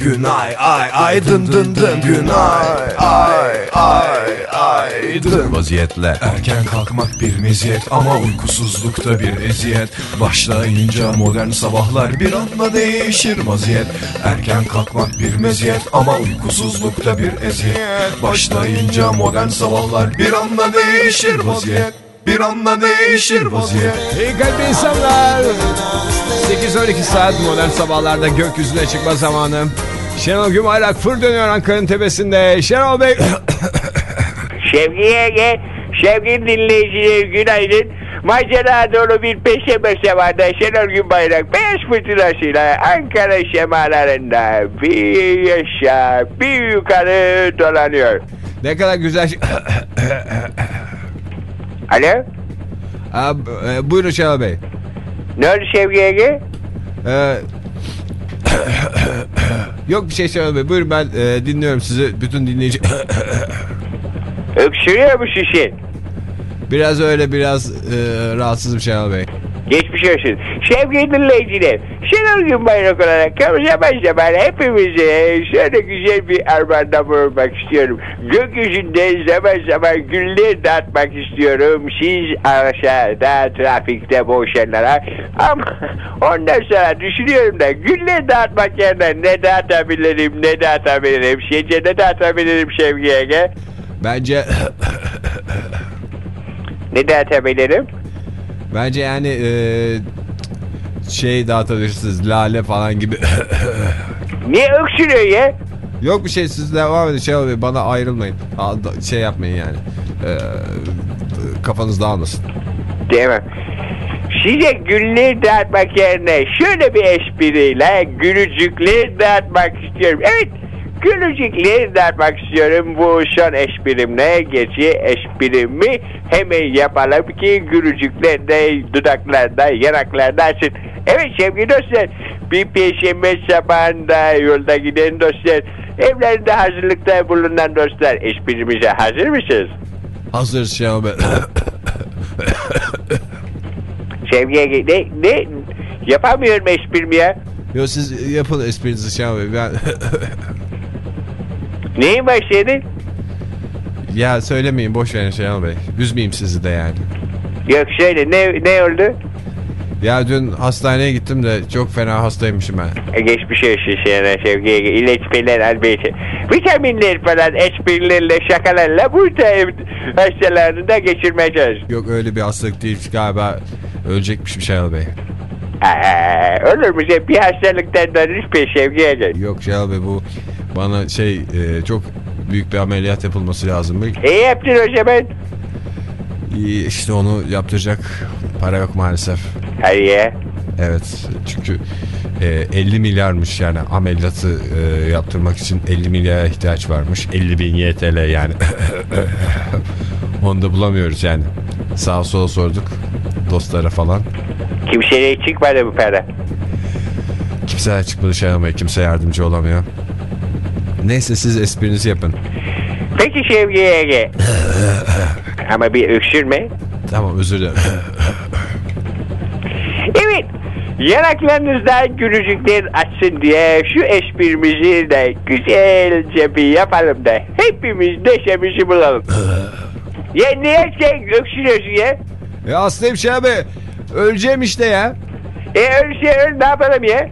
Günay ay ay dın dın dın. Günay ay ay ay dın. Vaziyetle erken kalkmak bir meziyet ama uykusuzlukta bir eziyet Başlayınca modern sabahlar bir anda değişir vaziyet Erken kalkmak bir meziyet ama uykusuzlukta bir eziyet Başlayınca modern sabahlar bir anda değişir vaziyet Bir anda değişir vaziyet İyi kalpli insanlar. 8-12 saat modern sabahlarda gökyüzüne çıkma zamanı. Şenol Gümayrak fır dönüyor Ankara'nın tepesinde. Şenol Bey Şevki Yenge, sevgili dinleyiciler günaydın. Macera dolu bir peşeme sabahında Şenol Günbayrak beyaz fırtınasıyla Ankara şemalarında bir yaşa bir yukarı dolanıyor. ne kadar güzel. Alo? Aa, e, buyurun Şenol Bey. Ne oldu Şevki Yenge? Ee, yok bir şey Bey. Buyurun ben e, dinliyorum sizi. Bütün dinleyici... Öksürüyor mu şişin? biraz öyle biraz e, rahatsızım Şenol Bey. Geçmiş olsun. Sevgili dinleyiciler, Şenol Günbayrak olarak zaman zaman hepimize şöyle güzel bir armağanda bulunmak istiyorum. Gökyüzünde zaman zaman güller dağıtmak istiyorum. Siz aşağıda trafikte boğuşanlara. Ama ondan sonra düşünüyorum da güller dağıtmak yerine ne dağıtabilirim, ne dağıtabilirim. Sizce ne dağıtabilirim Şevki Ege? Bence Ne dağıtabilirim? bence yani e, şey dağıtabilirsiniz. Lale falan gibi. Niye öksürüyor ya? Yok bir şey siz devam edin Şenol Bey. Bana ayrılmayın. Şey yapmayın yani. Ee, kafanız dağılmasın. Demem. Size güller dağıtmak yerine şöyle bir espriyle gülücükler dağıtmak istiyorum. Evet gülücükler dağıtmak istiyorum. Bu son esprimle geçi esprimi hemen yapalım ki gülücükler de dudaklarda yanaklarda açın. Evet sevgili dostlar bir perşembe sabahında yolda giden dostlar evlerinde hazırlıkta bulunan dostlar esprimize hazır mısınız? Hazır Şenol Bey. Sevgiye ne, ne yapamıyorum esprimi ya. Yo siz yapın esprinizi Şenol Bey. Ben... Neyin var senin? ya söylemeyin boş verin Şenol Bey. Üzmeyeyim sizi de yani. Yok söyle ne, ne oldu? Ya dün hastaneye gittim de çok fena hastaymışım ben. E, geçmiş olsun sana sevgiye ilaçlar elbette. Vitaminler falan esprilerle şakalarla bu tip hastalarını da geçirmeye çalış. Yok öyle bir hastalık değil galiba ölecekmişim Şenol Bey. Aa, olur mu bir hastalıktan dönüş bir sevgiye gel. Yok Şenol Bey bu bana şey e, çok büyük bir ameliyat yapılması lazım. İyi yaptın o zaman. İyi, işte onu yaptıracak para yok maalesef. Hadi ya. Evet çünkü e, 50 milyarmış yani ameliyatı e, yaptırmak için 50 milyara ihtiyaç varmış. 50 bin YTL yani. Onu da bulamıyoruz yani. Sağa sola sorduk dostlara falan. Kimseye çıkmadı bu para. Kimse çıkmadı şey yapmaya kimse yardımcı olamıyor. Neyse siz esprinizi yapın. Peki sevgiye gel. Ama bir öksürme. Tamam özür dilerim. Evet. Yanaklarınızda gülücükler açsın diye şu esprimizi de güzelce bir yapalım da hepimiz neşemizi bulalım. ya niye sen öksürüyorsun ya? ya hastayım şey abi. Öleceğim işte ya. E şey öyle ne yapalım ya?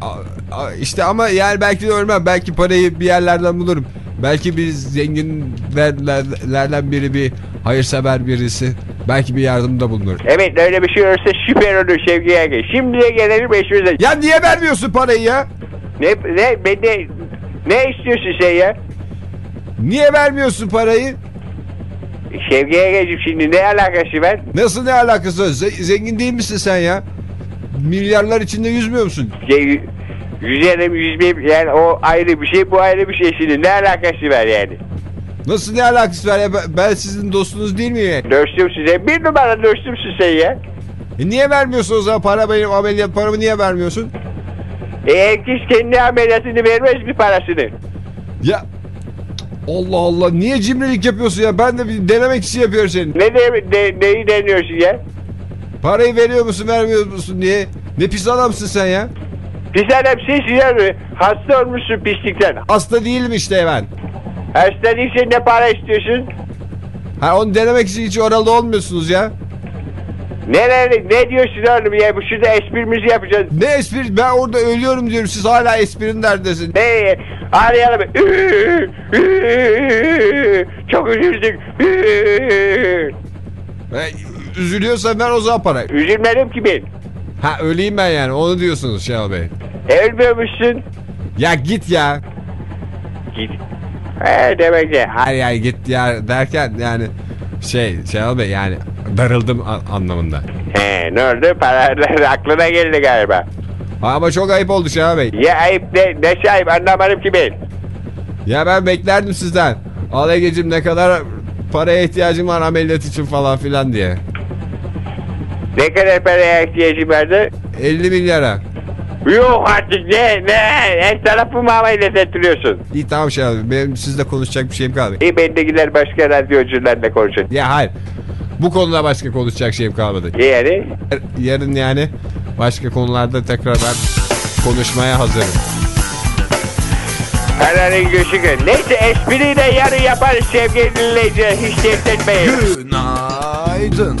A- a- İşte ama yani belki de ölmem. Belki parayı bir yerlerden bulurum. Belki bir zenginlerden biri bir hayırsever birisi. Belki bir yardımda bulunur. Evet öyle bir şey olursa süper olur Şevki Yenge. Şimdi de gelelim eşimize. Ya niye vermiyorsun parayı ya? Ne, ne, ben ne, ne istiyorsun sen ya? Niye vermiyorsun parayı? Şevki Yenge'cim şimdi ne alakası var? Nasıl ne alakası var? Zengin değil misin sen ya? Milyarlar içinde yüzmüyor musun? Şey, yüzerim yüzmeyeyim yani o ayrı bir şey bu ayrı bir şey şimdi ne alakası var yani? Nasıl ne alakası var ya? Ben- sizin dostunuz değil miyim? Dostum size bir numara dostumsun sen ya. E niye vermiyorsun o zaman para benim ameliyat paramı niye vermiyorsun? E herkes kendi ameliyatını vermez mi parasını? Ya Allah Allah niye cimrilik yapıyorsun ya? Ben de bir denemek için yapıyorum seni. Ne, de, ne neyi deniyorsun ya? Parayı veriyor musun vermiyor musun diye. Ne pis adamsın sen ya. Pis adam sensin ya. Hasta olmuşsun pislikten. Hasta değilim işte ben. Hasta değilsen ne para istiyorsun? Ha onu denemek için hiç oralı olmuyorsunuz ya. Ne, ne, ne diyorsun oğlum ya? Bu şurada esprimizi yapacağız. Ne espri? Ben orada ölüyorum diyorum. Siz hala esprinin neredesin? Ne? Arayalım. Çok üzüldük. Üzülüyorsan ver o zaman parayı. Üzülmedim ki ben. Ha öleyim ben yani onu diyorsunuz Şenol Bey. Ölmüyormuşsun. Ya git ya. Git. He demek ki. Hayır yani git ya derken yani şey Şenol Bey yani darıldım anlamında. He ne oldu? Paralar aklına geldi galiba. Ama çok ayıp oldu Şenol Bey. Ya ayıp ne, ne şey ayıp anlamadım ki ben. Ya ben beklerdim sizden. Al Ege'cim ne kadar paraya ihtiyacım var ameliyat için falan filan diye. Ne kadar paraya ihtiyacım vardı? 50 milyara. Yok artık ne ne her tarafı ameliyat ettiriyorsun. İyi tamam Şenol Bey benim sizle konuşacak bir şeyim kalmadı. İyi ben de gider başka radyocularla konuşayım. Ya hayır. Bu konuda başka konuşacak şeyim kalmadı. İyi yani. Yarın yani başka konularda tekrar ben konuşmaya hazırım. Kararın göçükü. Neyse espriyi de yarın yaparız sevgili dinleyiciler. Hiç dert etmeyin. Günaydın.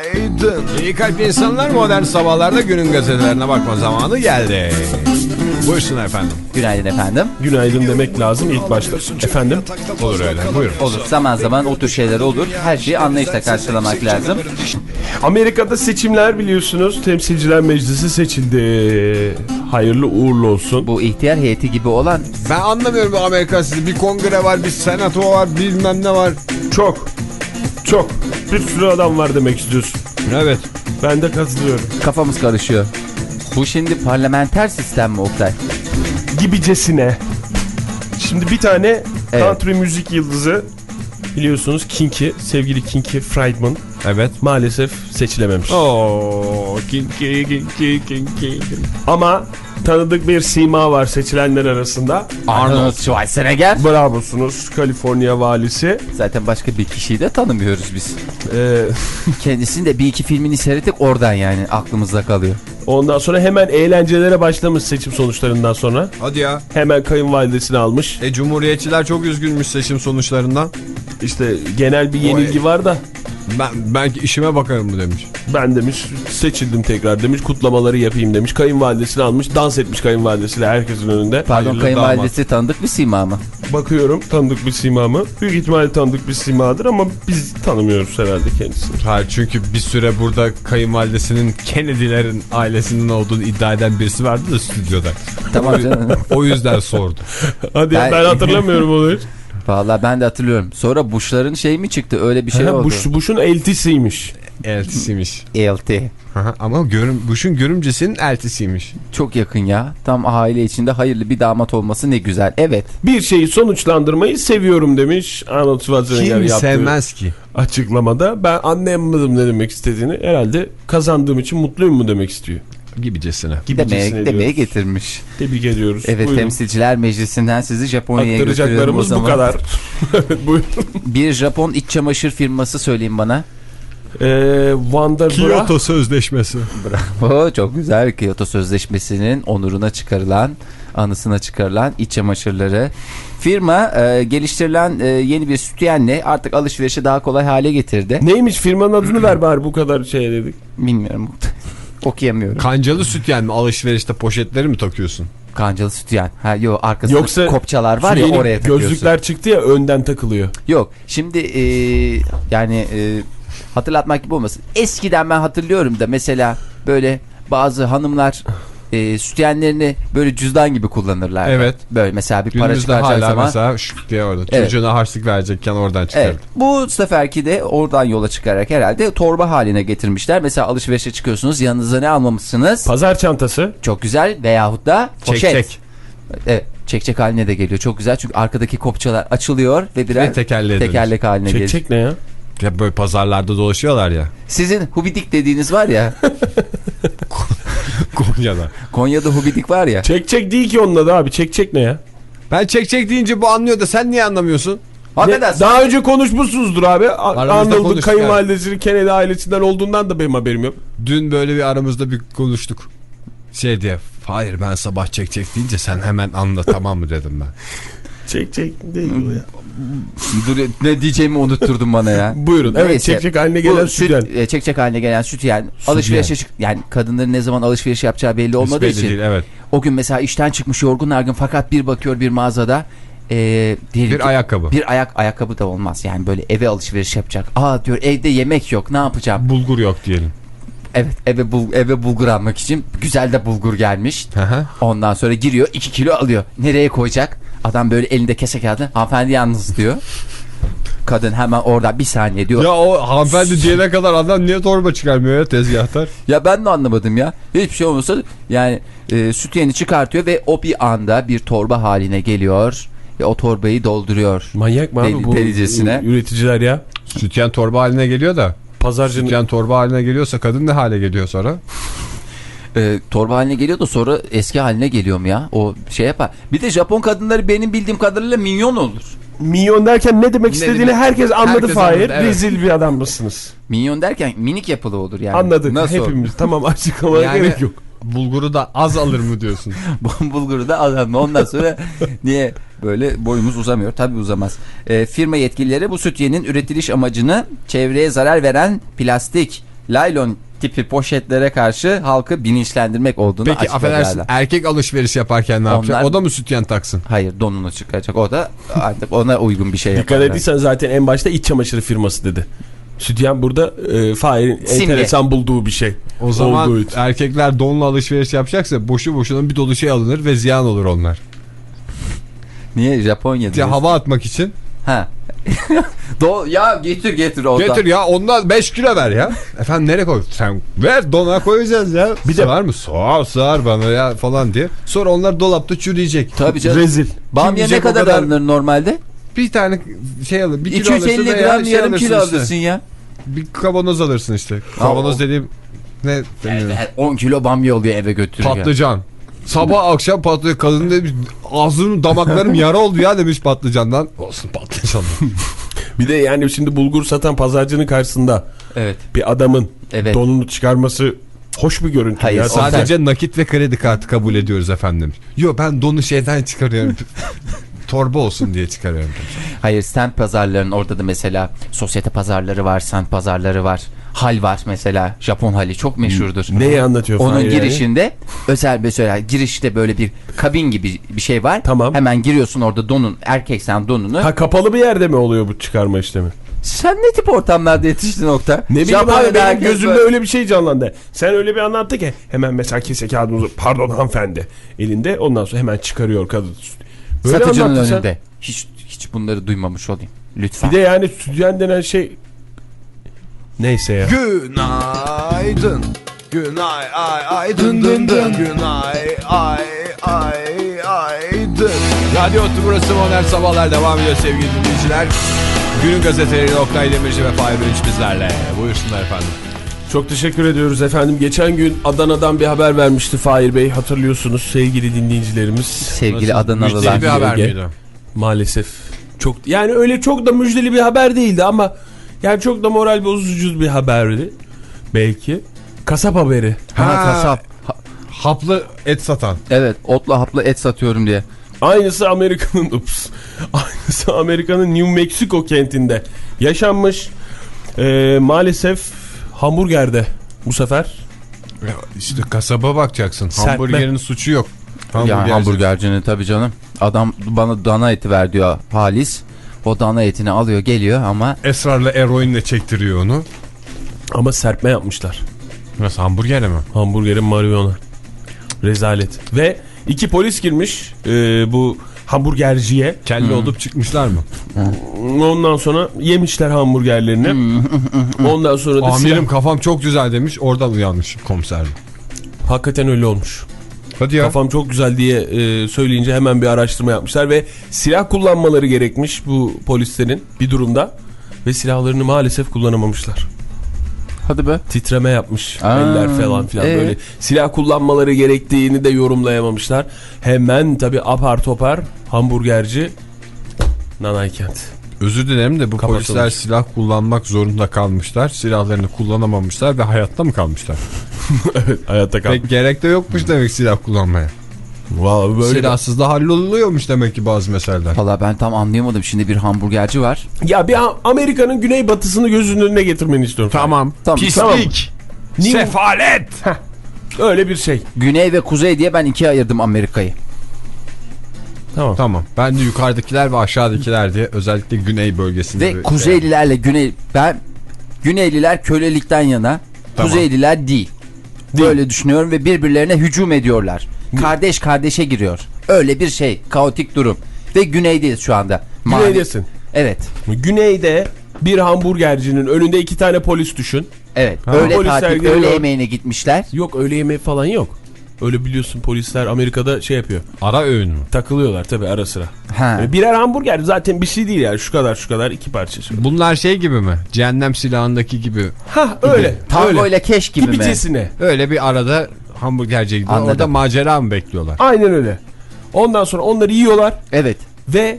İyi kalpli insanlar modern sabahlarda günün gazetelerine bakma zamanı geldi. Buyursun efendim. Günaydın efendim. Günaydın demek lazım ilk başta. Efendim? Olur öyle. Buyurun. Olur. Zaman zaman o tür şeyler olur. Her şeyi anlayışla karşılamak lazım. Amerika'da seçimler biliyorsunuz. Temsilciler Meclisi seçildi. Hayırlı uğurlu olsun. Bu ihtiyar heyeti gibi olan Ben anlamıyorum bu Amerika sizi. Bir kongre var, bir senato var, bilmem ne var. Çok. Çok. Bir sürü adam var demek istiyorsun. Evet. Ben de katılıyorum. kafamız karışıyor. Bu şimdi parlamenter sistem mi Oktay? Gibicesine. Şimdi bir tane Evet. country müzik yıldızı biliyorsunuz Kinky, sevgili Kinky Friedman Evet. maalesef seçilememiş. Oo, kinki kinki kinki. Ama tanıdık bir sima var seçilenler arasında. Arnold Schwarzenegger. Bravosunuz Kaliforniya valisi. Zaten başka bir kişiyi de tanımıyoruz biz. Ee, Kendisinin de bir iki filmini seyrettik oradan yani aklımızda kalıyor. ondan sonra hemen eğlencelere başlamış seçim sonuçlarından sonra. Hadi ya. Hemen kayınvalidesini almış. E Cumhuriyetçiler çok üzgünmüş seçim sonuçlarından. İşte genel bir yenilgi var da Ben belki işime bakarım mı demiş. ben demiş seçildim tekrar demiş kutlamaları yapayım demiş. Kayınvalidesini almış dans etmiş kayınvalidesiyle herkesin önünde. Pardon Hayırlı kayınvalidesi tanıdık bir sima mı? Bakıyorum tanıdık bir sima mı? Büyük ihtimalle tanıdık bir simadır ama biz tanımıyoruz herhalde kendisini. Hayır çünkü bir süre burada kayınvalidesinin Kennedy'lerin ailesinden olduğunu iddia eden birisi vardı da stüdyoda. Tamam canım. O yüzden sordu. Hadi Ben- ben, hatırlamıyorum onu hiç. Vallahi ben de hatırlıyorum. Sonra Bush'ların şey mi çıktı? Öyle bir şey Ha, oldu. Bush, Bush'un eltisiymiş. Eltisiymiş. ELT. Aha, Ama görüm, Bush'un görümcesinin eltisiymiş. Çok yakın ya. Tam aile içinde hayırlı bir damat olması ne güzel. Evet. Bir şeyi sonuçlandırmayı seviyorum demiş Arnold Schwarzenegger Kim yaptığı sevmez ki? açıklamada. Ben anlayamadım ne demek istediğini. Herhalde kazandığım için mutluyum mu demek istiyor. Gibicesine. Gibicesine Demeye, demeye getirmiş. Tebrik ediyoruz. Evet Buyurun. temsilciler meclisinden sizi Japonya'ya götürüyorum o Aktaracaklarımız bu zaman. kadar. evet buyurun. Bir Japon iç çamaşır firması söyleyin bana. Ee, Bra. Kyoto Sözleşmesi. Bravo çok güzel Kyoto Sözleşmesi'nin onuruna çıkarılan anısına çıkarılan iç çamaşırları. Firma e, geliştirilen e, yeni bir sütyenle artık alışverişi daha kolay hale getirdi. Neymiş firmanın adını ver bari bu kadar şey dedik. Bilmiyorum. Okuyamıyorum. Kancalı sütyen mi? Alışverişte poşetleri mi takıyorsun? Kancalı sütyen. Ha yok arkasında Yoksa kopçalar var ya oraya takıyorsun. Gözlükler çıktı ya önden takılıyor. Yok şimdi e, yani e, hatırlatmak gibi olmasın. Eskiden ben hatırlıyorum da mesela böyle bazı hanımlar e, sütyenlerini böyle cüzdan gibi kullanırlar. Evet. Böyle mesela bir para Günümüzde çıkaracağı hala zaman. mesela şu diye orada. Evet. Çocuğuna harçlık verecekken oradan çıkardı. Evet. Bu seferki de oradan yola çıkarak herhalde torba haline getirmişler. Mesela alışverişe çıkıyorsunuz yanınıza ne almamışsınız? Pazar çantası. Çok güzel veyahut da poşet. Çek çek. Evet. Çek çek haline de geliyor. Çok güzel çünkü arkadaki kopçalar açılıyor ve birer Ve tekerleğe tekerlek haline geliyor. çek ne ya? Ya böyle pazarlarda dolaşıyorlar ya. Sizin hubidik dediğiniz var ya Konya'da. Konya'da hubidik var ya. Çek çek değil ki onun adı abi. Çek çek ne ya? Ben çek çek deyince bu anlıyor da sen niye anlamıyorsun? Ne- daha önce konuşmuşsunuzdur abi. Aramızda Arnold'un kayınvalidesinin Kennedy ailesinden olduğundan da benim haberim yok. Dün böyle bir aramızda bir konuştuk. Şey diye. Hayır ben sabah çek çek deyince sen hemen anla tamam mı dedim ben. Çek çek değil o ya. Dur, ne diyeceğimi unutturdun bana ya. Buyurun. Evet Neyse. çek çek haline gelen Bu sütyen. süt, e, çek çek haline gelen süt yani alışverişe çık yani kadınların ne zaman alışveriş yapacağı belli olmadığı Belli için değil, evet. o gün mesela işten çıkmış yorgun argın fakat bir bakıyor bir mağazada e, diyelim Bir ki- ayakkabı. bir ayak ayakkabı da olmaz yani böyle eve alışveriş yapacak. Aa diyor evde yemek yok ne yapacağım? Bulgur yok diyelim. Evet eve bul, eve bulgur almak için güzel de bulgur gelmiş. Hı. Ondan sonra giriyor 2 kilo alıyor. Nereye koyacak? Adam böyle elinde kese kağıdı hanımefendi yalnız diyor. Kadın hemen orada bir saniye diyor. Ya o hanımefendi diyene kadar adam niye torba çıkarmıyor ya tezgahtar? Ya ben de anlamadım ya. Hiçbir şey olmasa yani e, süt yeni çıkartıyor ve o bir anda bir torba haline geliyor. Ve o torbayı dolduruyor. Manyak mı abi Deli- bu delicesine. üreticiler ya? Sütyen torba haline geliyor da. Pazarcının Sütyen torba haline geliyorsa kadın ne hale geliyor sonra? E, torba haline geliyor da sonra eski haline geliyor mu ya? O şey yapar. Bir de Japon kadınları benim bildiğim kadarıyla minyon olur. milyon derken ne demek istediğini demek? herkes anladı Herkes Fahir. anladı, evet. Rezil bir adam mısınız? Minyon derken minik yapılı olur yani. Anladık Nasıl olur? hepimiz. Tamam açıklamaya Yani- gerek yok. Bulguru da az alır mı diyorsun? Bulguru da alalım. Ondan sonra niye böyle boyumuz uzamıyor? Tabii uzamaz. E, firma yetkilileri bu süt yeninin üretiliş amacını çevreye zarar veren plastik, laylon tipi poşetlere karşı halkı bilinçlendirmek olduğunu Peki affedersin erkek alışveriş yaparken ne yapacak? Onlar- O da mı sütyen taksın? Hayır donunu çıkaracak. O da artık ona uygun bir şey Dikkat yapar. ettiysen zaten en başta iç çamaşırı firması dedi. Sütyen burada e, Fahir'in enteresan bulduğu bir şey. O zaman erkekler donla alışveriş yapacaksa boşu boşuna bir dolu şey alınır ve ziyan olur onlar. Niye Japonya Ya diyorsun? hava atmak için. Ha. Do ya getir getir o da. Getir ya ondan 5 kilo ver ya. Efendim nereye koy? Sen ver dona koyacağız ya. Bir de var mı? Sağ sığar bana ya falan diye. Sonra onlar dolapta çürüyecek. Tabii canım. Rezil. Bamya ne kadar, kadar- alınır normalde? Bir tane şey alır. Bir kilo alırsın 250 veya gram şey yarım kilo alırsın işte. alırsın ya. Bir kavanoz alırsın işte. Kavanoz dediğim ne deniyor? Evet, 10 kilo bamya oluyor eve götürüyor. Patlıcan. Sabah akşam patlıcan. Kadın demiş ağzım damaklarım yara oldu ya demiş patlıcandan. Olsun patlıcan. Bir de yani şimdi bulgur satan pazarcının karşısında Evet. bir adamın Evet. donunu çıkarması hoş bir görüntü. Hayır, ya. Sadece nakit ve kredi kartı kabul ediyoruz efendim. Yo ben donu şeyden çıkarıyorum. Torba olsun diye çıkarıyorum. Hayır semt pazarlarının orada da mesela sosyete pazarları var, semt pazarları var. Hal var mesela. Japon hali çok meşhurdur. Neyi anlatıyor Onun Fahir yani? girişinde özel mesela girişte böyle bir kabin gibi bir şey var. Tamam. Hemen giriyorsun orada donun erkeksen donunu. Ha kapalı bir yerde mi oluyor bu çıkarma işlemi? Sen ne tip ortamlarda yetiştin nokta? Ne bileyim abi benim gözümde böyle- öyle bir şey canlandı. Sen öyle bir anlattı ki hemen mesela kese kağıdımızı pardon hanımefendi elinde ondan sonra hemen çıkarıyor kadın. Böyle satıcının anlattın sen. önünde. Hiç hiç bunları duymamış olayım. Lütfen. Bir de yani stüdyen denen şey neyse ya. Günaydın. Günay ay ay dın dın dın. Günay ay ay ay dın. Radyo Otlu burası Modern Sabahlar devam ediyor sevgili dinleyiciler. Günün gazeteleri Oktay Demirci ve Fahir Önç bizlerle. Buyursunlar efendim. Çok teşekkür ediyoruz efendim. Geçen gün Adana'dan bir haber vermişti Fahir Bey hatırlıyorsunuz sevgili dinleyicilerimiz. Sevgili Müjdeli Adanalılar. bir haber miydi? Maalesef. Çok yani öyle çok da müjdeli bir haber değildi ama yani çok da moral bozucu bir haberdi. Belki. Kasap haberi. Ha, Ha. kasap. Ha- Haplı et satan. evet otla haplı et satıyorum diye. Aynısı Amerika'nın ups. Aynısı Amerika'nın New Mexico kentinde yaşanmış. Ee, maalesef hamburgerde bu sefer. Ya İşte kasaba bakacaksın. Serpme. Hamburgerin suçu yok. Ya Hamburgerci. hamburgercinin tabii canım. Adam bana dana eti ver diyor Halis. O dana etini alıyor geliyor ama Esrarla eroinle çektiriyor onu. Ama serpme yapmışlar. Nasıl hamburger mi? Hamburgerin marihuana. Rezalet. Ve iki polis girmiş e, bu hamburgerciye. Kelle olup çıkmışlar mı? Ondan sonra yemişler hamburgerlerini. Ondan sonra da Amirim silah- kafam çok güzel demiş. Oradan uyanmış komiser. hakikaten öyle olmuş. Hadi ya. Kafam çok güzel diye e, söyleyince hemen bir araştırma yapmışlar ve silah kullanmaları gerekmiş bu polislerin bir durumda ve silahlarını maalesef kullanamamışlar. Hadi be. Titreme yapmış Aa, eller falan filan ee? böyle. Silah kullanmaları gerektiğini de yorumlayamamışlar. Hemen tabi apar topar hamburgerci Nanaykent. Özür dilerim de bu Kapatılmış. polisler silah kullanmak zorunda kalmışlar. Silahlarını kullanamamışlar ve hayatta mı kalmışlar? evet hayatta kal. Pek gerek de yokmuş demek silah kullanmaya. Vallahi böyle Silahsız da halloluyormuş demek ki bazı meseleler. Valla ben tam anlayamadım. Şimdi bir hamburgerci var. Ya bir Amerika'nın güneybatısını gözünün önüne getirmeni istiyorum. Tamam. Tamam, Pislik. New- Sefalet. Öyle bir şey. Güney ve kuzey diye ben ikiye ayırdım Amerika'yı. Tamam. Tamam. Ben de yukarıdakiler ve aşağıdakiler diye özellikle güney bölgesinde. Ve kuzeylilerle güney... Ben Güneyliler kölelikten yana, Tamam. kuzeyliler değil. Böyle düşünüyorum ve birbirlerine hücum ediyorlar. Kardeş kardeşe giriyor. Öyle bir şey. Kaotik durum. Ve güneydeyiz şu anda. Mavi- Güneydesin. Evet. Güneyde bir hamburgercinin önünde iki tane polis düşün. Evet. Ha. öyle Polisler tatil, öğle yemeğine gitmişler. Yok öğle yemeği falan yok. Öyle biliyorsun polisler Amerika'da şey yapıyor. Ara öğün mü? Takılıyorlar tabi ara sıra. Böyle birer hamburger zaten bir şey değil yani şu kadar şu kadar iki parça. şey. Bunlar şey gibi mi? Cehennem silahındaki gibi. Ha öyle. Tango öyle. ile keş gibi mi? Gibicesine. Öyle bir arada hamburgerciye gidiyor. Anladım. Orada macera mı bekliyorlar? Aynen öyle. Ondan sonra onları yiyorlar Evet. ve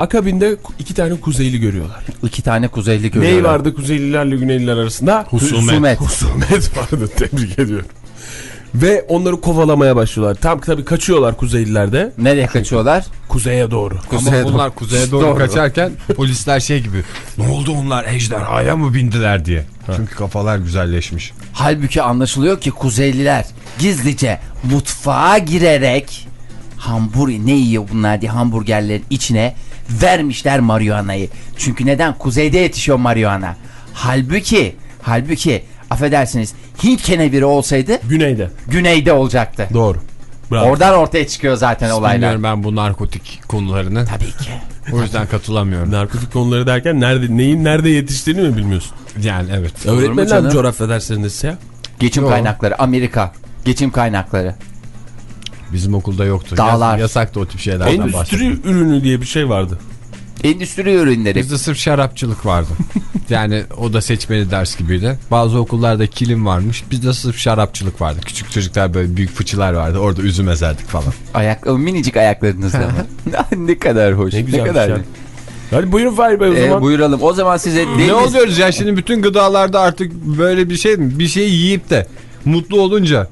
akabinde iki tane kuzeyli görüyorlar. İki tane kuzeyli görüyorlar. Ney vardı kuzeylilerle güneyliler arasında? Husumet. Husumet vardı tebrik ediyorum. Ve onları kovalamaya başlıyorlar. Tam tabii kaçıyorlar kuzeyliler de Nereye kaçıyorlar? kuzeye doğru. Kuzeye Ama bunlar kuzeye doğru, Doğru. kaçarken polisler şey gibi. Ne oldu onlar ejderhaya mı bindiler diye. Çünkü kafalar güzelleşmiş. Halbuki anlaşılıyor ki Kuzeyliler gizlice mutfağa girerek hamburger ne yiyor bunlar diye hamburgerlerin içine vermişler marihuanayı. Çünkü neden? Kuzeyde yetişiyor marihuana. Halbuki, halbuki affedersiniz Hint keneviri olsaydı Güneyde. güneyde olacaktı. Doğru. Bravo. Oradan ortaya çıkıyor zaten olaylar. Bilmiyorum ben bu narkotik konularını. Tabii ki. O yüzden katılamıyorum. Narkotik konuları derken nerede neyin nerede yetiştiğini mi bilmiyorsun? Yani evet. Öğretmenler mi coğrafya derslerinde ya? Geçim Yo. kaynakları Amerika. Geçim kaynakları. Bizim okulda yoktu. Dağlar. Yas- yasaktı o tip şeylerden Endüstri bahsetmek. ürünü diye bir şey vardı. Endüstri ürünleri. Bizde sırf şarapçılık vardı. yani o da seçmeli ders gibiydi. Bazı okullarda kilim varmış. Bizde sırf şarapçılık vardı. Küçük çocuklar böyle büyük fıçılar vardı. Orada üzüm ezerdik falan. Ayak, minicik ayaklarınızla mı? ne kadar hoş. Ne Ne, güzel kadar. ya. Hadi buyurun Fahir Bey o Ee, zaman. buyuralım. O zaman size deniz... Ne oluyoruz ya şimdi bütün gıdalarda artık böyle bir şey mi? Bir şeyi yiyip de mutlu olunca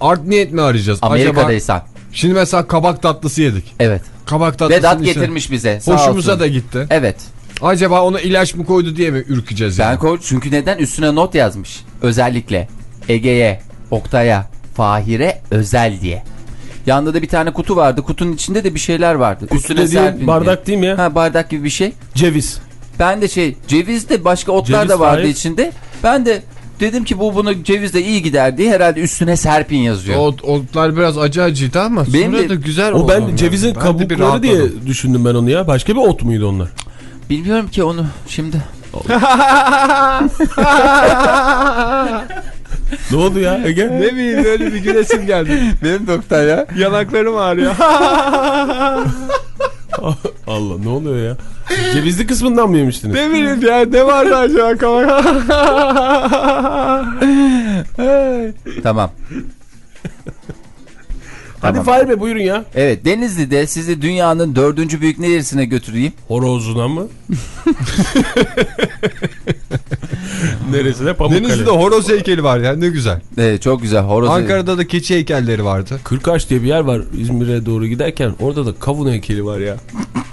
art niyet mi arayacağız? Acaba Amerika'daysan. şimdi mesela kabak tatlısı yedik. Evet. Kabak tatlısının Vedat içine- getirmiş bize. Sağ Hoşumuza olsun. da gitti. Evet. Acaba ona ilaç mı koydu diye mi ürkeceğiz Ben yani? koy çünkü neden üstüne not yazmış. Özellikle Ege'ye, Oktay'a, Fahir'e özel diye. Yanında da bir tane kutu vardı. Kutunun içinde de bir şeyler vardı. Kutu dediğin bardak değil mi ya? Ha bardak gibi bir şey. Ceviz. Ben de şey ceviz de başka otlar Ceviz, da vardı Fahir. içinde. Ben de dedim ki bu bunu cevizle iyi gider diye herhalde üstüne serpin yazıyor. O otlar biraz acı acıydı ama Benim sonra de- da güzel O ben cevizin Ben bir kabukları diye rahatladım. düşündüm ben onu ya. Başka bir ot muydu onlar? Bilmiyorum ki onu şimdi. Ne oldu ya Ege? Ne bileyim böyle bir gülesim geldi. Benim doktor ya. Yanaklarım ağrıyor. Allah ne oluyor ya? Cevizli kısmından mı yemiştiniz? ne bileyim ya ne vardı acaba kabak? Tamam. Hadi Tamam. Fahir Bey buyurun ya. Evet Denizli'de sizi dünyanın dördüncü büyük neresine götüreyim? Horozuna mı? Neresine? Pamukkale. Denizli'de horoz heykeli var ya ne güzel. Evet çok güzel horoz. Ankara'da da keçi heykelleri vardı. Kırkaç diye bir yer var İzmir'e doğru giderken. Orada da kavun heykeli var ya.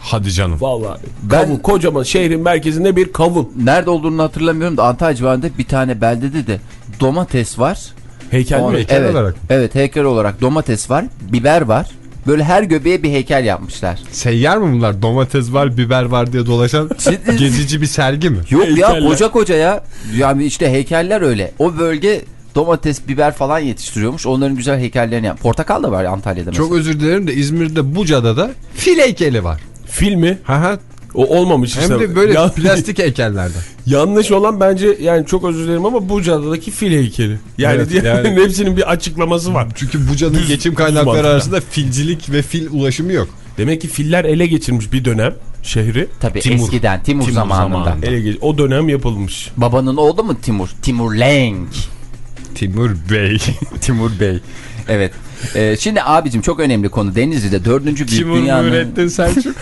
Hadi canım. Vallahi. Ben- Kavun kocaman şehrin merkezinde bir kavun. Nerede olduğunu hatırlamıyorum da Antalya civarında bir tane beldede de domates var. Heykel Sonra- mi? heykel evet, olarak. Evet heykel olarak domates var, biber var. Böyle her göbeğe bir heykel yapmışlar. Seyyar mı bunlar? Domates var, biber var diye dolaşan gezici bir sergi mi? Yok ya Heykeller. koca koca ya. Yani işte heykeller öyle. O bölge domates, biber falan yetiştiriyormuş. Onların güzel heykellerini yap. Portakal da var Antalya'da mesela. Çok özür dilerim de İzmir'de Buca'da da fil heykeli var. Fil mi? Ha ha. O olmamış işte. Hem de böyle Ya- plastik heykellerden. Yanlış olan bence yani çok özür dilerim ama Buca'daki fil heykeli. Yani Evet, diğerlerinin yani- hepsinin bir açıklaması var. Çünkü Buca'nın geçim düz kaynakları mantıkla. arasında filcilik ve fil ulaşımı yok. Demek ki filler ele geçirmiş bir dönem. şehri. Tabii Timur. eskiden Timur, zamanında. zamanında. Ele geç- o dönem yapılmış. Babanın oğlu mu Timur? Timur Lenk. Timur Bey. Timur Bey. Evet. Ee, şimdi abicim çok önemli konu. Denizli'de dördüncü büyük dünyanın, Selçuk.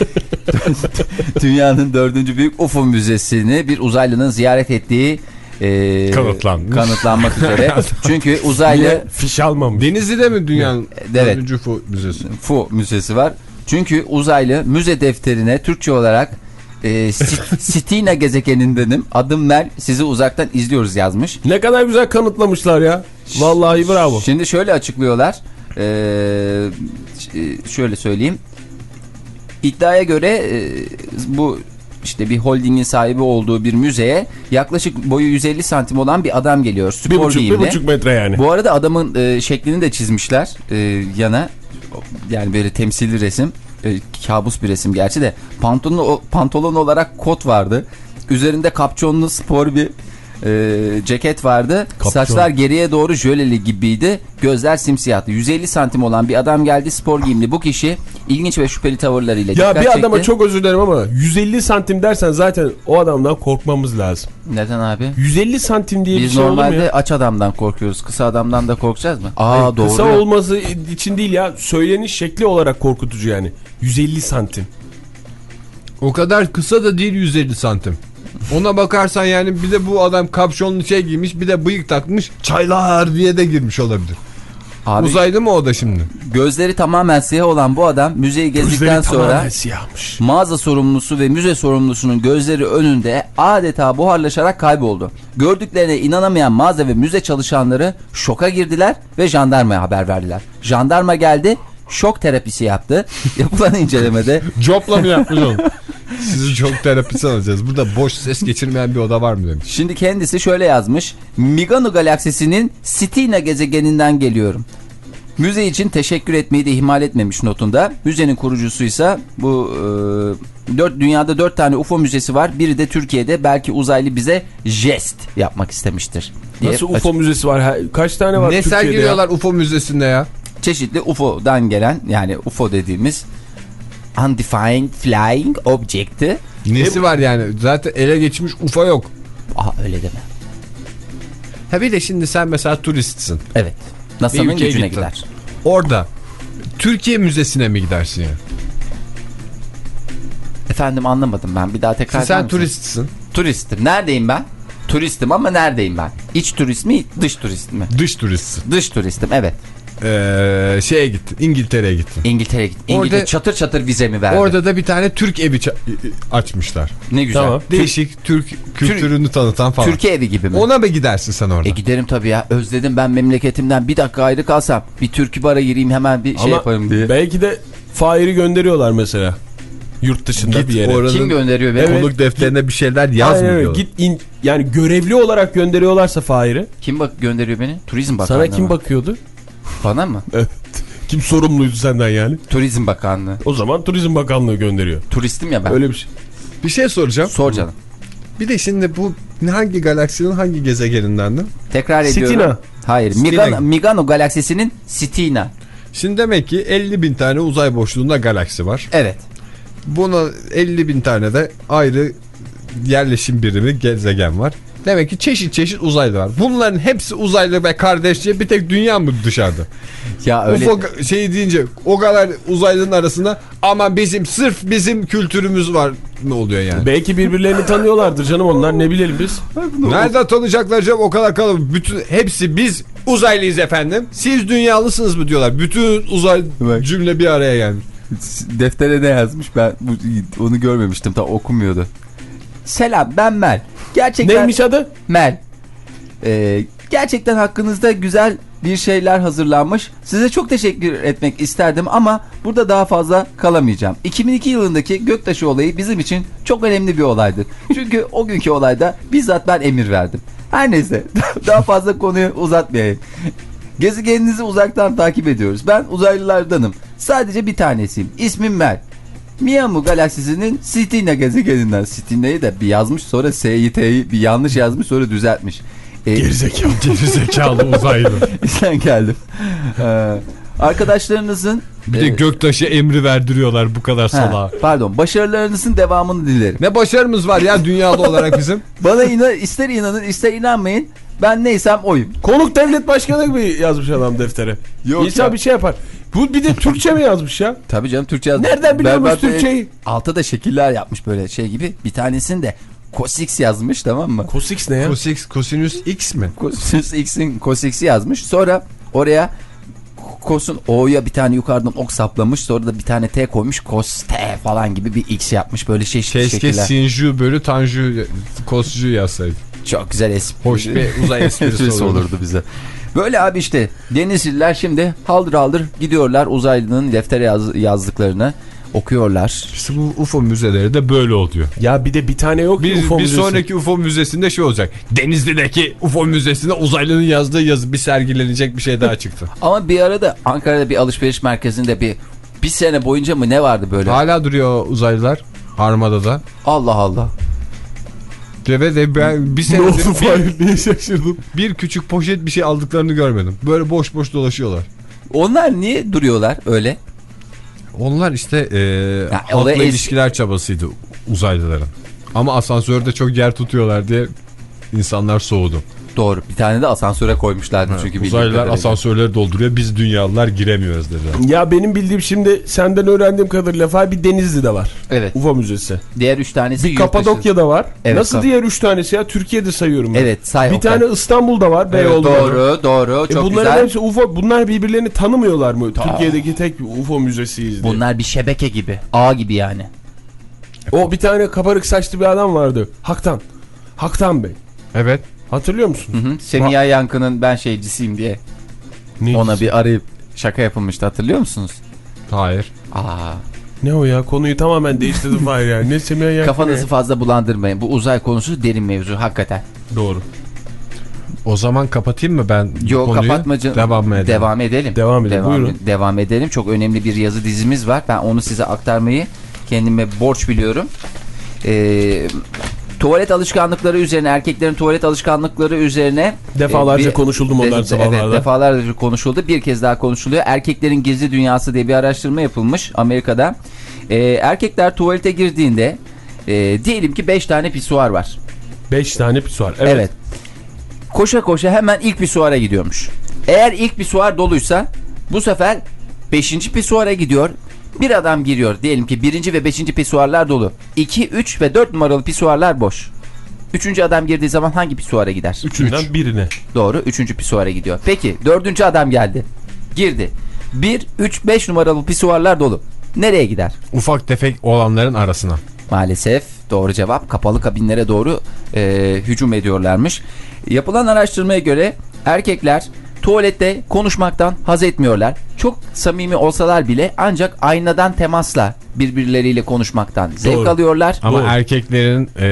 dünyanın dördüncü büyük UFO müzesini bir uzaylının ziyaret ettiği e, Kanıtlanmış. kanıtlanmak üzere. Çünkü uzaylı Yine fiş almamış. Denizli'de mi dünyanın Evet. dördüncü UFO müzesi? UFO müzesi var. Çünkü uzaylı müze defterine Türkçe olarak e, Sitina gezegenindenim. Adım Mel. Sizi uzaktan izliyoruz yazmış. Ne kadar güzel kanıtlamışlar ya. Vallahi bravo. Şimdi şöyle açıklıyorlar. Ee, şöyle söyleyeyim. İddiaya göre e, bu işte bir holdingin sahibi olduğu bir müzeye yaklaşık boyu 150 santim olan bir adam geliyor. Spor Bir buçuk, bir buçuk metre yani. Bu arada adamın e, şeklini de çizmişler e, yana. Yani böyle temsili resim. E, kabus bir resim gerçi de. Pantolon, pantolon olarak kot vardı. Üzerinde kapçonlu spor bir e, ceket vardı. Kapşon. Saçlar geriye doğru jöleli gibiydi. Gözler simsiyahtı. 150 santim olan bir adam geldi spor giyimli. Bu kişi ilginç ve şüpheli tavırlarıyla Ya bir adama çekti. çok özür dilerim ama 150 santim dersen zaten o adamdan korkmamız lazım. Neden abi? 150 santim diye bir Biz şey olur mu normalde aç adamdan korkuyoruz. Kısa adamdan da korkacağız mı? Aa Hayır, doğru. Kısa olması için değil ya. Söyleniş şekli olarak korkutucu yani. 150 santim. O kadar kısa da değil 150 santim. Ona bakarsan yani bir de bu adam kapşonlu şey giymiş bir de bıyık takmış çaylar diye de girmiş olabilir. Abi, Uzaylı mı o da şimdi? Gözleri tamamen siyah olan bu adam müzeyi gezdikten sonra tamamen siyahmış. mağaza sorumlusu ve müze sorumlusunun gözleri önünde adeta buharlaşarak kayboldu. Gördüklerine inanamayan mağaza ve müze çalışanları şoka girdiler ve jandarmaya haber verdiler. Jandarma geldi, şok terapisi yaptı. Yapılan incelemede Copla mı yapmış onu? Sizi çok terapisi alacağız. Burada boş ses geçirmeyen bir oda var mı demiş. şimdi kendisi şöyle yazmış. Migano galaksisinin Sitina gezegeninden geliyorum. Müze için teşekkür etmeyi de ihmal etmemiş notunda. Müzenin kurucusuysa bu e, dört, dünyada dört tane UFO müzesi var. Biri de Türkiye'de belki uzaylı bize jest yapmak istemiştir. diye Nasıl açık- UFO müzesi var? Kaç tane var Ne Türkiye'de ya? sergiliyorlar UFO müzesinde ya? Çeşitli UFO'dan gelen yani UFO dediğimiz Undefined Flying Object'i. Nesi var yani? Zaten ele geçmiş UFO yok. Aha öyle deme. Ha bir de şimdi sen mesela turistsin. Evet. NASA'nın gücüne gittin. gider. Orada Türkiye Müzesi'ne mi gidersin yani? Efendim anlamadım ben. Bir daha tekrar sen turistsin. Turistim. Neredeyim ben? Turistim ama neredeyim ben? İç turist mi, dış turist mi? Dış turistsin. Dış turistim evet. Ee, şeye gittin. İngiltere'ye gittin. İngiltere'ye gittim. İngiltere Orada- çatır çatır vizemi verdi. Orada da bir tane Türk evi açmışlar. ne güzel. Tamam. Değişik Türk kültürünü tanıtan falan. Türkiye evi gibi mi? Ona mı gidersin sen orada? E giderim tabii ya. Özledim ben memleketimden bir dakika ayrı kalsam. Bir türkü bara gireyim hemen bir şey Ama yaparım diye. belki de Fahir'i gönderiyorlar mesela. Yurt dışında Git bir yere. oranın Kim gönderiyor beni? Evet. konuk defterine bir şeyler yazmıyor. diyorlar. Git in, yani görevli olarak gönderiyorlarsa Fahir'i. Kim bak gönderiyor beni? Turizm Bakanlığı Sana kim mı? bakıyordu? Bana mı? Evet. Kim sorumluydu senden yani? Turizm Bakanlığı. O zaman Turizm Bakanlığı gönderiyor. Turistim ya ben. Öyle bir şey. Bir şey soracağım. Sor canım. Bir de şimdi bu hangi galaksinin hangi gezegeninden de? Tekrar ediyorum. Sitina. Hayır. Sitina. Migano, Migano galaksisinin Sitina. Şimdi demek ki 50 bin tane uzay boşluğunda galaksi var. Evet. Buna 50 bin tane de ayrı yerleşim birimi gezegen var. Demek ki çeşit çeşit uzaylı var. Bunların hepsi uzaylı ve kardeşçe bir tek dünya mı dışarıda? Ya öyle. UFO şey deyince o kadar uzaylının arasında ama bizim sırf bizim kültürümüz var mı oluyor yani? Belki birbirlerini tanıyorlardır canım onlar ne bilelim biz. Nereden tanıyacaklar canım o kadar kalabalık. Bütün hepsi biz uzaylıyız efendim. Siz dünyalısınız mı diyorlar. Bütün uzay cümle bir araya gelmiş. Deftere ne yazmış ben onu görmemiştim tam okumuyordu. Selam ben Mel. Gerçekten Neymiş adı? Mel. Ee, gerçekten hakkınızda güzel bir şeyler hazırlanmış. Size çok teşekkür etmek isterdim ama burada daha fazla kalamayacağım. 2002 yılındaki Göktaşı olayı bizim için çok önemli bir olaydır. Çünkü o günkü olayda bizzat ben emir verdim. Her neyse daha fazla konuyu uzatmayayım. Gezegeninizi uzaktan takip ediyoruz. Ben uzaylılardanım. Sadece bir tanesiyim. İsmim Mel. Miyamu galaksisinin Sitina gezegeninden. Sitina'yı da bir yazmış sonra S'yi T'yi bir yanlış yazmış sonra düzeltmiş. Ee, Gerizekalı. Gerizekalı uzaylı. sen geldim. Ee, arkadaşlarınızın Bir de göktaşı emri verdiriyorlar bu kadar salağa. pardon başarılarınızın devamını dilerim. Ne başarımız var ya dünyada olarak bizim. Bana inan, ister inanın ister inanmayın ben neysem oyum. Konuk devlet başkanı gibi yazmış adam deftere. Yok İnsan ya. bir şey yapar. Bu bir de Türkçe mi yazmış ya? Tabii canım Türkçe yazmış. Nereden biliyormuş Türkçeyi? Altta da şekiller yapmış böyle şey gibi. Bir tanesinde Cosix yazmış tamam mı? Cosix ne ya? Cosix, cosinüs x mi? Cosix X'in Cosix'i yazmış. Sonra oraya Kos'un O'ya bir tane yukarıdan ok saplamış. Sonra da bir tane T koymuş. Kos T falan gibi bir X yapmış. Böyle şey Keşke şekiller. Sinju bölü Tanju Kosju yazsaydı. Çok güzel espri. Hoş bir uzay esprisi olurdu. bize. Böyle abi işte Denizliler şimdi haldır haldır gidiyorlar uzaylının deftere yaz- yazdıklarını okuyorlar. İşte bu UFO müzeleri de böyle oluyor. Ya bir de bir tane yok ki Bir, UFO bir müzesi. sonraki UFO müzesinde şey olacak. Denizli'deki UFO müzesinde uzaylının yazdığı yazı bir sergilenecek bir şey daha çıktı. Ama bir arada Ankara'da bir alışveriş merkezinde bir bir sene boyunca mı ne vardı böyle? Hala duruyor uzaylılar Armada'da. Allah Allah. Ve de ben bir Ne oldu senedir bir, Fahir diye şaşırdım. bir küçük poşet bir şey aldıklarını görmedim. Böyle boş boş dolaşıyorlar. Onlar niye duruyorlar öyle? Onlar işte e, Ya, halkla olay es- ilişkiler çabasıydı uzaylıların. Ama asansörde çok yer tutuyorlar diye insanlar soğudu. Doğru. Bir tane de asansöre koymuşlardı çünkü. Uzaylılar asansörleri dolduruyor biz dünyalılar giremiyoruz dediler. Ya benim bildiğim şimdi senden öğrendiğim kadarıyla Fahir bir Denizli'de var. Evet. UFO müzesi. Diğer üç tanesi Bir. Kapadokya'da var. Evet, Nasıl Kap- diğer üç tanesi ya? Türkiye'de sayıyorum ben. Evet say Bir Oktay. tane İstanbul'da var Beyoğlu'da. Doğru doğru E çok bunların güzel. hepsi UFO. Bunlar birbirlerini tanımıyorlar mı? Türkiye'deki tek UFO müzesiyiz diye. Bunlar bir şebeke gibi. Ağ gibi yani. O bir tane kabarık saçlı bir adam vardı. Haktan. Haktan Bey. Evet. Hatırlıyor musun? Hı hı. Semiha Yankı'nın ben şeycisiyim diye Ne, ona bir arayıp şaka yapılmıştı hatırlıyor musunuz? Hayır. Aa, ne o ya? Konuyu tamamen değiştirdi Fahir ya. Ne Semiha Yankı kafanızı ne? fazla bulandırmayın. Bu uzay konusu derin mevzu hakikaten. Doğru. O zaman kapatayım mı ben Yok konuyu? kapatmacı. Devam mı edelim? Devam edelim. Devam edelim, Devam, buyurun. devam edelim. Çok önemli bir yazı dizimiz var. Ben onu size aktarmayı kendime borç biliyorum. Ee, tuvalet alışkanlıkları üzerine, erkeklerin tuvalet alışkanlıkları üzerine Defalarca e, bir- konuşuldu onlar Evet, sabahlarda. defalarca konuşuldu. Bir kez daha konuşuluyor. Erkeklerin gizli dünyası diye bir araştırma yapılmış Amerika'da. Ee, erkekler tuvalete girdiğinde e, diyelim ki 5 tane pisuar var. Beş tane pisuar. Evet. Evet. Koşa koşa hemen ilk pisuara gidiyormuş. Eğer ilk pisuar doluysa bu sefer 5. pisuara gidiyor. Bir adam giriyor. Diyelim ki birinci ve beşinci pisuarlar dolu. 2, 3 ve 4 numaralı pisuarlar boş. Üçüncü adam girdiği zaman hangi pisuara gider? Üçünden birine. Doğru. Üçüncü pisuara gidiyor. Peki dördüncü adam geldi. Girdi. 1, 3, 5 numaralı pisuarlar dolu. Nereye gider? Ufak tefek olanların arasına. Maalesef doğru cevap kapalı kabinlere doğru e, hücum ediyorlarmış. Yapılan araştırmaya göre erkekler tuvalette konuşmaktan haz etmiyorlar. Çok samimi olsalar bile ancak aynadan temasla birbirleriyle konuşmaktan zevk Doğru. alıyorlar. Ama Doğru. erkeklerin e,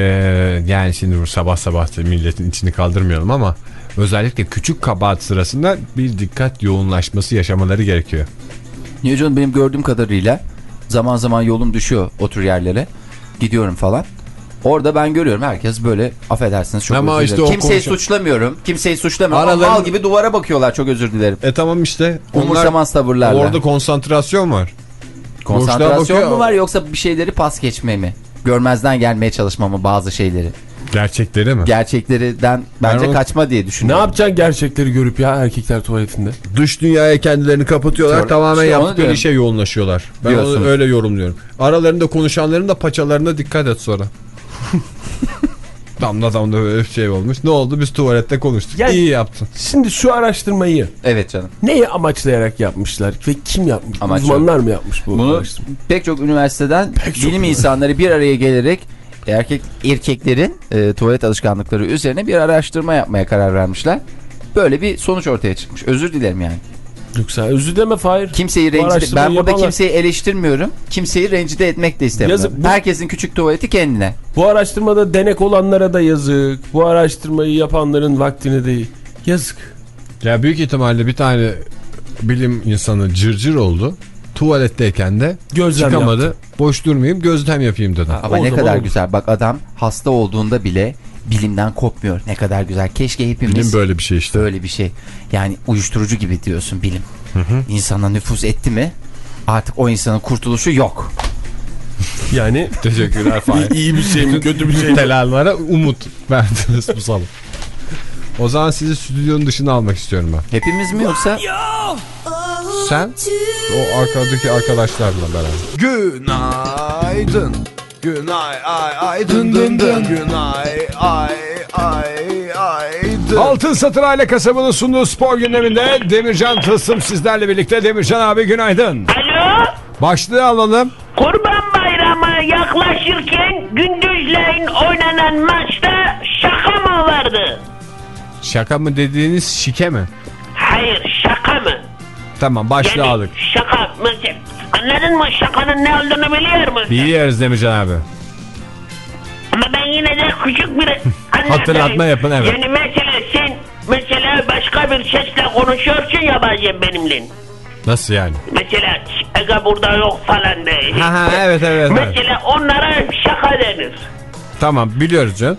yani şimdi bu sabah sabah milletin içini kaldırmayalım ama özellikle küçük kabahat sırasında bir dikkat yoğunlaşması yaşamaları gerekiyor. Niye canım benim gördüğüm kadarıyla zaman zaman yolum düşüyor o tür yerlere. Gidiyorum falan. Orada ben görüyorum herkes böyle affedersiniz çok Ama özür işte dilerim. Kimseyi konuşan- suçlamıyorum. Kimseyi suçlamıyorum. Ama Aralarında- mal gibi duvara bakıyorlar çok özür dilerim. E tamam işte. Umursamaz tavırlarla. Orada konsantrasyon var. Konsantrasyon mu var yoksa bir şeyleri pas geçme mi? Görmezden gelmeye çalışma mı bazı şeyleri? Gerçekleri mi? Gerçeklerden bence onu- kaçma diye Ne düşünüyorum. yapacaksın gerçekleri görüp ya erkekler tuvaletinde? Dış dünyaya kendilerini kapatıyorlar. İşte- tamamen işte yaptıkları işe yoğunlaşıyorlar. Ben Diyorsunuz. onu öyle yorumluyorum. Aralarında konuşanların da paçalarına dikkat et sonra. damla damla böyle bir şey olmuş. Ne oldu? Biz tuvalette konuştuk. Yani- İyi yaptın. Şimdi şu araştırmayı Evet canım. neyi amaçlayarak yapmışlar ve kim yapmış? Amaç Uzmanlar mı yapmış bu Bunu pek çok üniversiteden Pek çok bilim insanları bir araya gelerek erkek erkeklerin e, tuvalet alışkanlıkları üzerine bir araştırma yapmaya karar vermişler. Böyle bir sonuç ortaya çıkmış. Özür dilerim yani. Yoksa özür dileme Fahir. Kimseyi rencide ben burada yapanlar- kimseyi eleştirmiyorum. Kimseyi rencide etmek de istemiyorum. Yazık, bu- Herkesin küçük tuvaleti kendine. Bu araştırmada denek olanlara da yazık. Bu araştırmayı yapanların vaktine de yazık. Ya büyük ihtimalle bir tane bilim insanı cırcır oldu. Tuvaletteyken de Gözlem çıkamadı. yaptı. Boş durmayayım gözlem yapayım dedi. Ama O ne kadar olur. güzel. Bak adam hasta olduğunda bile bilimden kopmuyor. Ne kadar güzel. Keşke hepimiz Bilim böyle bir şey işte. böyle bir şey. Yani uyuşturucu gibi diyorsun bilim. İnsana nüfuz etti mi Artık o insanın kurtuluşu yok. Yani Teşekkürler Fahir. iyi bir şey mi kötü bir şey mi? Müptelallara umut verdiniz bu sabah. O zaman sizi stüdyonun dışına almak istiyorum ben. Hepimiz mi yoksa? Sen o arkadaki arkadaşlarla beraber. Günaydın. Günay ay ay dın dın dın. Günay ay ay ay dın. Altın Satır Aile Kasabı'nın sunduğu spor gündeminde Demircan Tılsım sizlerle birlikte. Demircan abi günaydın. Alo, Başlığı alalım. Kurban Bayramı yaklaşırken gündüzleyin oynanan maçta şaka mı vardı? Şaka mı dediğiniz şike mi? Hayır, şaka mı? Tamam başlığı Yani aldık. şaka mı? Anladın mı? Şakanın ne olduğunu biliyor musun? Biliyoruz Demircan abi. Ama ben yine de küçük bir. Hatırlatma yapın, evet. Yani mesela sen mesela başka bir sesle konuşuyorsun ya bazen benimle. Nasıl yani? Mesela Ega burada yok falan diye. Ha ha evet evet. evet. Mesela onlara şaka denir. Tamam biliyoruz canım.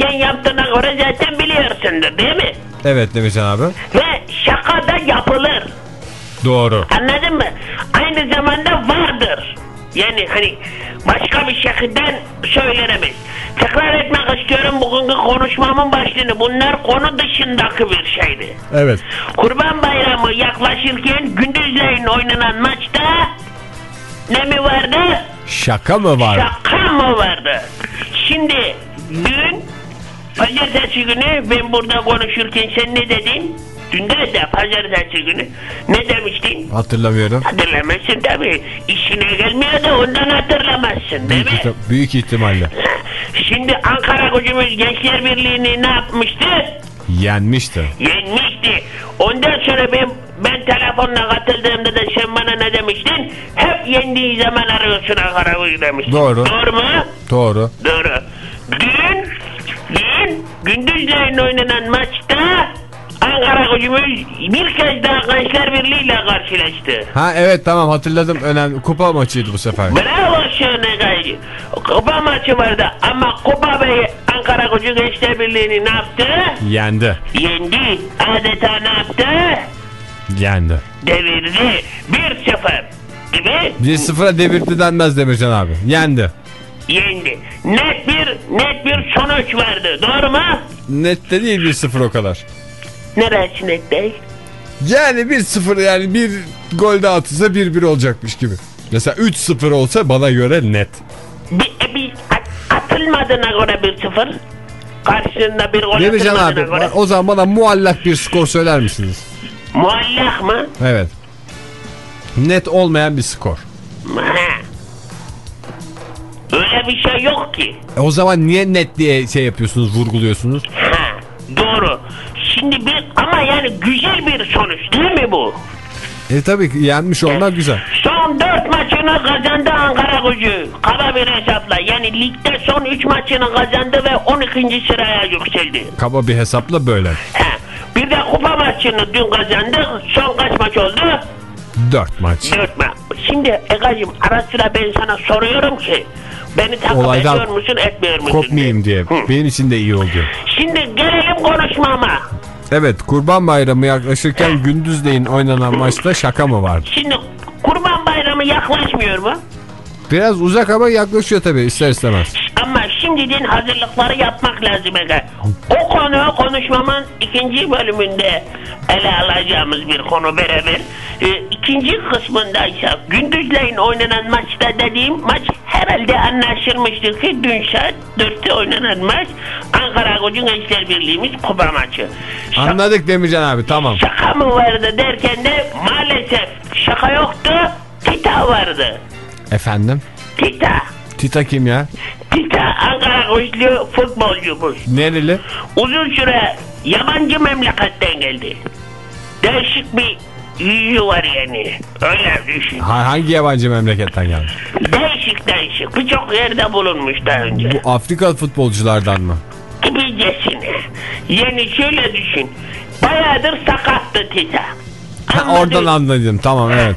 Sen yaptığına göre zaten biliyorsundur değil mi? Evet Demircan abi. Ve şaka da yapılır. Doğru. Anladın mı? Aynı zamanda vardır. Yani hani başka bir şekilde söylenemez. Tekrar etmek istiyorum bugünkü konuşmamın başlığını. Bunlar konu dışındaki bir şeydi. Evet. Kurban Bayramı yaklaşırken gündüzleyin oynanan maçta ne mi vardı? Şaka mı var? Şaka mı vardı? Şimdi dün pazartesi günü ben burada konuşurken sen ne dedin? Dün de pazartesi günü ne demiştin? Hatırlamıyorum. Hatırlamazsın tabii. İşine gelmiyor da ondan hatırlamazsın değil Büyük, mi? ihtim- büyük ihtimalle. Şimdi Ankara gücümüz Gençler Birliği'ni ne yapmıştı? Yenmişti. Yenmişti. Ondan sonra ben ben telefonla katıldığımda da sen bana ne demiştin? Hep yendiği zaman arıyorsun Ankara gücü demiştin. Doğru. Doğru mu? Doğru. Doğru. Dün, dün gündüzleyin oynanan maçta Ankara gücümüz bir kez daha Gençler Birliği ile karşılaştı. Ha evet tamam hatırladım. Önemli kupa maçıydı bu sefer. Bravo Şenegay. Kupa maçı vardı ama Kupa Bey Ankara gücü Gençler Birliği'ni ne yaptı? Yendi. Yendi. Adeta ne yaptı? Yendi. Devirdi. 1-0 gibi 1-0'a devirdi denmez Demircan abi. Yendi. yendi. Net bir net bir sonuç vardı. Doğru mu? Nette değil 1-0 o kadar. Neresi net değil? Yani 1-0 yani bir gol daha atılsa 1-1 olacakmış gibi. Mesela 3-0 olsa bana göre net. Bir, e, bir at- atılmadığına göre 1-0. Karşısında bir gol Demircan abi göre. o zaman bana muallak bir skor söyler misiniz? Muallak mı? Evet. Net olmayan bir skor. Ha. Öyle bir şey yok ki. E o zaman niye net diye şey yapıyorsunuz, vurguluyorsunuz? Ha, doğru. Şimdi bir ama yani güzel bir sonuç değil mi bu? E tabii ki yenmiş olmak güzel. Son 4 maçını kazandı Ankara gücü. Kaba bir hesapla. Yani ligde son 3 maçını kazandı ve 12. sıraya yükseldi. Kaba bir hesapla böyle. Ha. Bir de kupa maçını dün kazandı. Son kaç maç oldu? 4 maç. 4 maç. Şimdi Egacığım ara sıra ben sana soruyorum ki beni takip Olaydan ediyor musun etmiyor musun? Kopmayayım diye. Hı. Benim için de iyi oldu. Şimdi gelelim konuşmama. Evet kurban bayramı yaklaşırken gündüzleyin oynanan maçta şaka mı vardı? Şimdi kurban bayramı yaklaşmıyor mu? Biraz uzak ama yaklaşıyor tabii ister istemez. Şimdiden hazırlıkları yapmak lazım Ege. O konu konuşmamın ikinci bölümünde ele alacağımız bir konu beraber. Ee, ikinci kısmında ise gündüzleyin oynanan maçta dediğim maç herhalde anlaşılmıştır ki dün saat 4'te oynanan maç Ankara Gücü Gençler Birliği'miz kupa maçı. Şak- Anladık Demircan abi tamam. şaka mı vardı derken de maalesef şaka yoktu. Tita vardı. Efendim? Tita. Tita kim ya? Tita Ankara güçlü futbolcumuz. Nereli? Uzun süre yabancı memleketten geldi. Değişik bir yüzü var yani. Öyle düşün. Ha, hangi yabancı memleketten geldi? Değişik değişik. Birçok yerde bulunmuş daha önce. Bu Afrika futbolculardan mı? Gibicesine. Yani şöyle düşün. Bayağıdır sakattı Tita. Ha, oradan anladım tamam evet.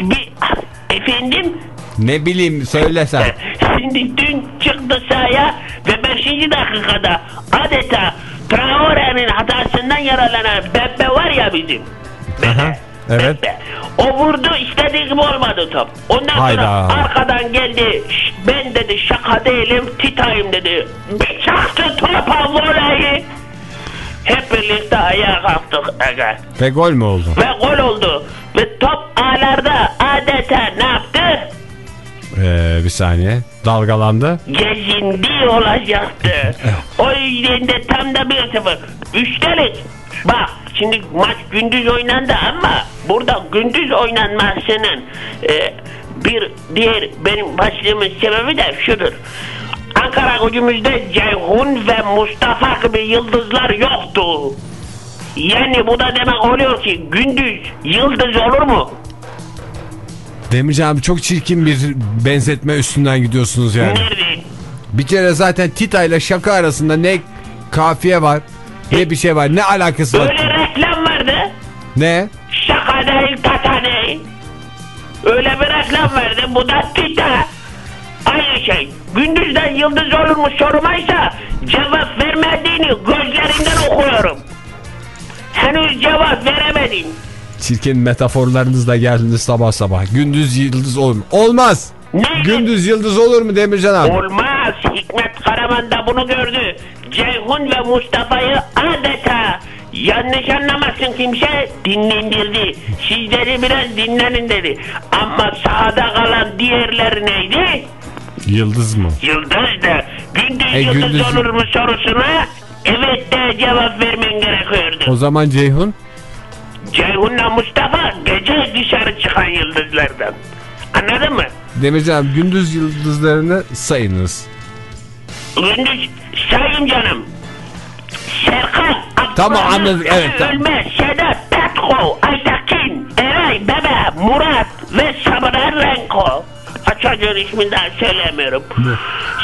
Bir, efendim Ne bileyim söylesen. Şimdi dün çıktı sahaya ve 5. dakikada adeta Traore'nin hatasından yaralanan Bebe var ya bizim. Bebe. Evet. Bekle. O vurdu istediği gibi olmadı top. Ondan Hayda. sonra arkadan geldi. "Şş, Ben dedi şaka değilim titayım dedi. Bir çaktı topa voleyi. Hep birlikte ayağa kalktık Ege. Ve gol mü oldu? Ve gol oldu. Ve top ağlarda adeta ne yaptı? Ee, bir saniye. Dalgalandı. gezindi olacaktı. o yüzden de tam da bir sıfır. Üstelik bak şimdi maç gündüz oynandı ama burada gündüz oynanmasının e, bir diğer benim başlığımın sebebi de şudur. Ankara gücümüzde Ceyhun ve Mustafa gibi yıldızlar yoktu. Yani bu da demek oluyor ki gündüz yıldız olur mu? Demirci abi çok çirkin bir benzetme üstünden gidiyorsunuz yani. Nerede? Bir kere zaten Tita ile şaka arasında ne kafiye var ne bir şey var. Ne alakası var? Öyle reklam vardı. Ne? Şaka değil tata değil. Öyle bir reklam verdi bu da tita. Aynı şey. Gündüzden yıldız olur mu sormaysa cevap vermediğini gözlerinden okuyorum. Henüz cevap veremedin. Çirkin metaforlarınızla geldiniz sabah sabah. Gündüz yıldız olur mu? Olmaz. Ne? Gündüz yıldız olur mu Demircan abi? Olmaz. Hikmet Karaman da bunu gördü. Ceyhun ve Mustafa'yı adeta yanlış anlamasın kimse dinlendirdi. Sizleri biraz dinlenin dedi. Ama sahada kalan diğerleri neydi? Yıldız mı? Yıldız'dı. Gündüz E, yıldız gündüz- olur mu sorusuna evet de cevap vermen gerekiyordu. O zaman Ceyhun Ceyhun'la Mustafa gece dışarı çıkan yıldızlardan. Anladın mı? Demircan gündüz yıldızlarını sayınız. Gündüz sayın canım. Serkan, Tamam, Abdurrahman, anladık, evet, tamam. Ölmez, Sedat, Petko, Aytekin, Eray, Bebe, Murat ve Sabra Renko. Çocuğun ismini daha söylemiyorum.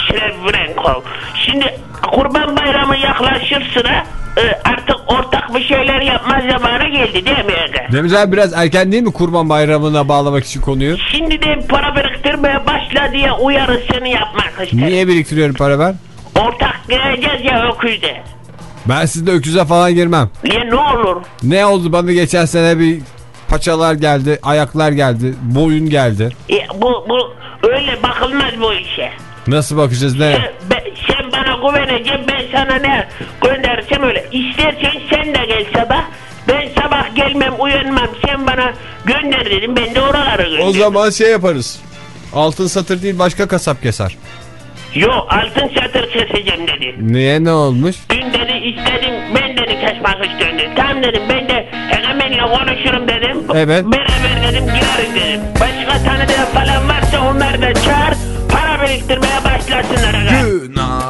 Srebrenko. Şimdi Kurban Bayramı yaklaşır sıra artık ortak bir şeyler yapma zamanı geldi değil mi Ege? Demircan abi biraz erken değil mi kurban bayramına bağlamak için konuyu? Şimdiden para biriktirmeye başla diye uyarısını yapmak istedim. Niye biriktiriyorum para ben? Ortak gireceğiz ya öküzde. Ben sizde öküze falan girmem. Niye ne olur? Ne oldu bana geçen sene bir paçalar geldi, ayaklar geldi, boyun geldi. E, bu, bu öyle bakılmaz bu işe. Nasıl bakacağız ne? Sen, güveneceksin ben sana ne gönderirsem öyle. İstersen sen de gel sabah. Ben sabah gelmem uyanmam sen bana gönder dedim ben de oraları gönderdim. O zaman şey yaparız. Altın satır değil başka kasap keser. Yok altın satır keseceğim dedi. Niye ne olmuş? Dün dedi istedim ben dedi kesmek istiyorum dedi. Tamam dedim ben de hemenle konuşurum dedim. Evet. Beraber dedim girerim dedim. Başka tanıdığım falan varsa onlar da çağır. Para biriktirmeye başlasınlar. aga